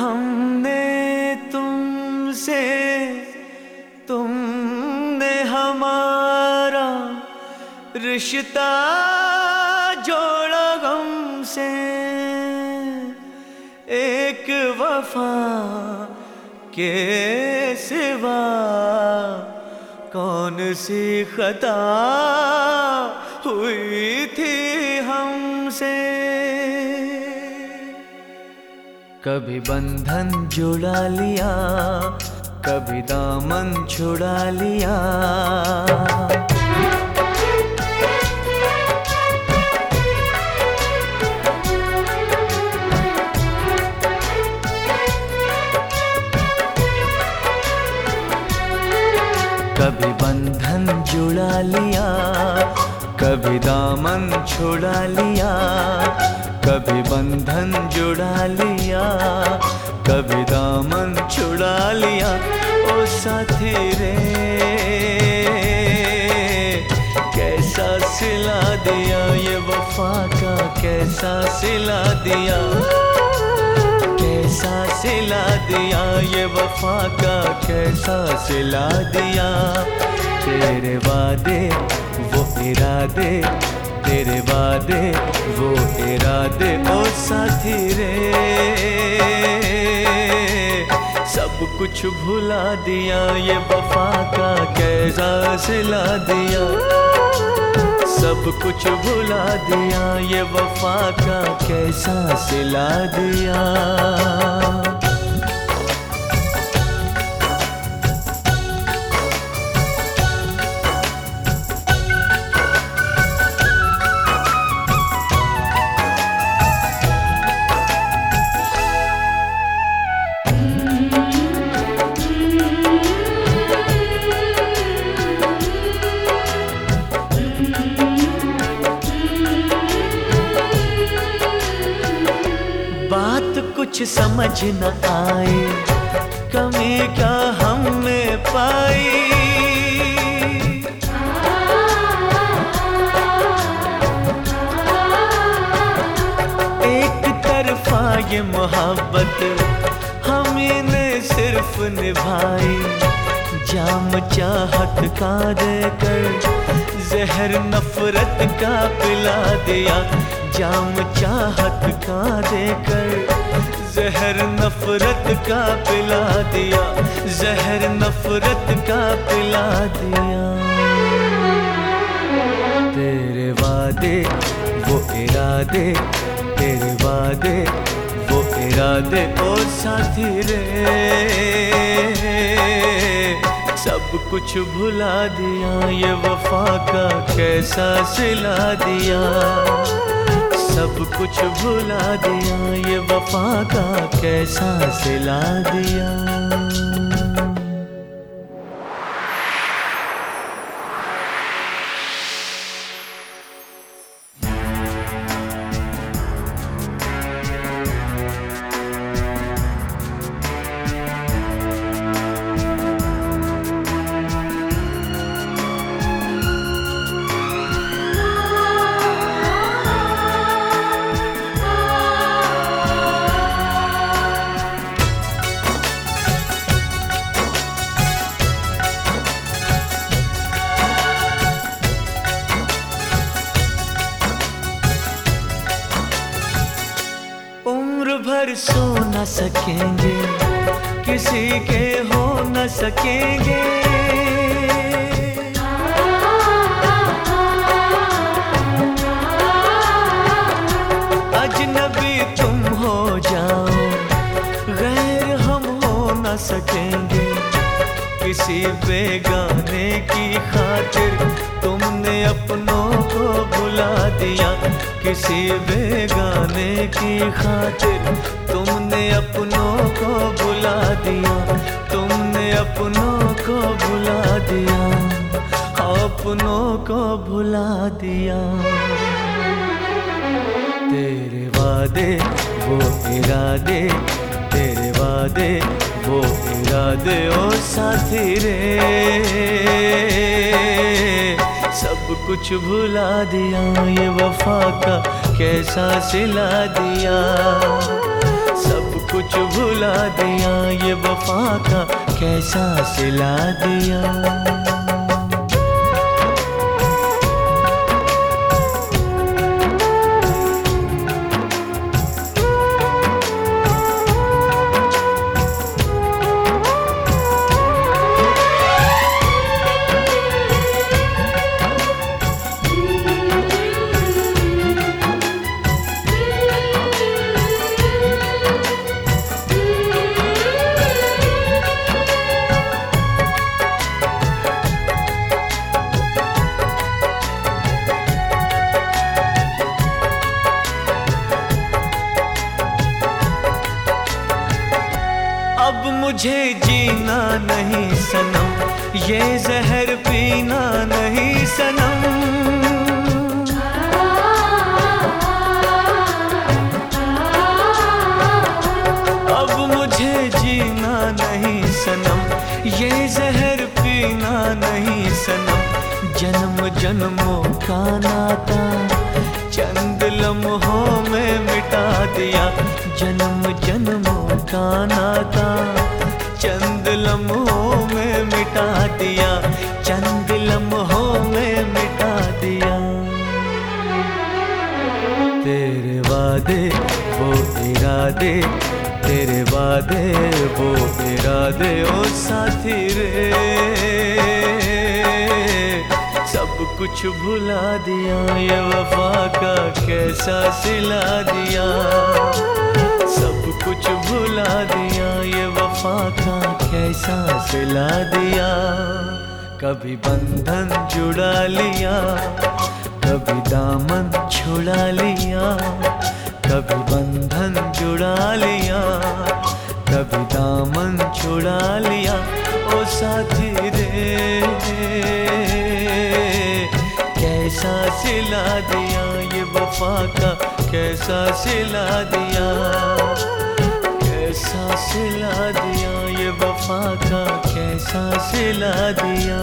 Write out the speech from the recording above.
हमने तुमसे, तुमने हमारा रिश्ता जोड़ा गम से एक वफा के सिवा कौन सी खता हुई थी? कभी बंधन जुड़ा लिया, कभी दामन छुड़ा लिया। कभी बंधन जुड़ा लिया, कभी दामन छुड़ा लिया। कभी बंधन जुड़ा लिया, कभी दामन छुड़ा लिया, ओ साथी रे। कैसा सिला दिया ये वफा का, कैसा सिला दिया, कैसा सिला दिया ये वफा का, कैसा सिला दिया। तेरे वादे, वो इरादे तेरे वादे, वो इरादे ओ साथी रे। सब कुछ भुला दिया, ये वफा का कैसा सिला दिया। सब कुछ भुला दिया, ये वफा का कैसा सिला दिया। बात कुछ समझ न आए, कमी क्या हम पाई? एक तरफा ये मोहब्बत हमें ने सिर्फ़ निभाई, जाम चाहत का देकर जहर नफरत का पिला दिया, जाम चाहत का देकर जहर नफरत का पिला दिया, जहर नफरत का पिला दिया। तेरे वादे, वो इरादे, तेरे वादे, वो इरादे ओ साथी रे। सब कुछ भुला दिया, ये वफा का कैसा सिला दिया। सब कुछ भुला दिया ये वफा का कैसा सिला दिया। भर सो न सकेंगे, किसी के हो न सकेंगे। अजनबी तुम हो जाओ, गैर हम हो न सकेंगे। किसी बेगाने की खातिर तुमने अपनों को भुला दिया। किसी बेगाने की खातिर तुमने अपनों को बुला दिया, तुमने अपनों को बुला दिया, अपनों को भुला दिया। तेरे वादे, वो इरादे, तेरे वादे, वो इरादे ओ साथी रे। सब कुछ भुला दिया, ये वफा का कैसा सिला दिया? सब कुछ भुला दिया, ये वफा का कैसा सिला दिया? मुझे जीना नहीं सनम, ये जहर पीना नहीं सनम। अब मुझे जीना नहीं सनम, ये जहर पीना नहीं सनम। जन्म जन्मों का नाता, चंद लम्हों में मिटा दिया। जन्म जन्मों का नाता। चंद लम्हों में मिटा दिया, चंद लम्हों में मिटा दिया। तेरे वादे, वो इरादे, तेरे वादे, वो इरादे, ओ साथी रे। सब कुछ भुला दिया, ये वफा का कैसा सिला दिया। सब कुछ भुला दिया, ये वफा कैसा सिला दिया, कभी बंधन जुड़ा लिया, कभी दामन छुड़ा लिया, कभी बंधन जुड़ा लिया, कभी दामन छुड़ा लिया। ओ साथी रे, कैसा सिला दिया ये वफा का, कैसा सिला दिया? कैसा सिला दिया ये वफा का कैसा सिला दिया।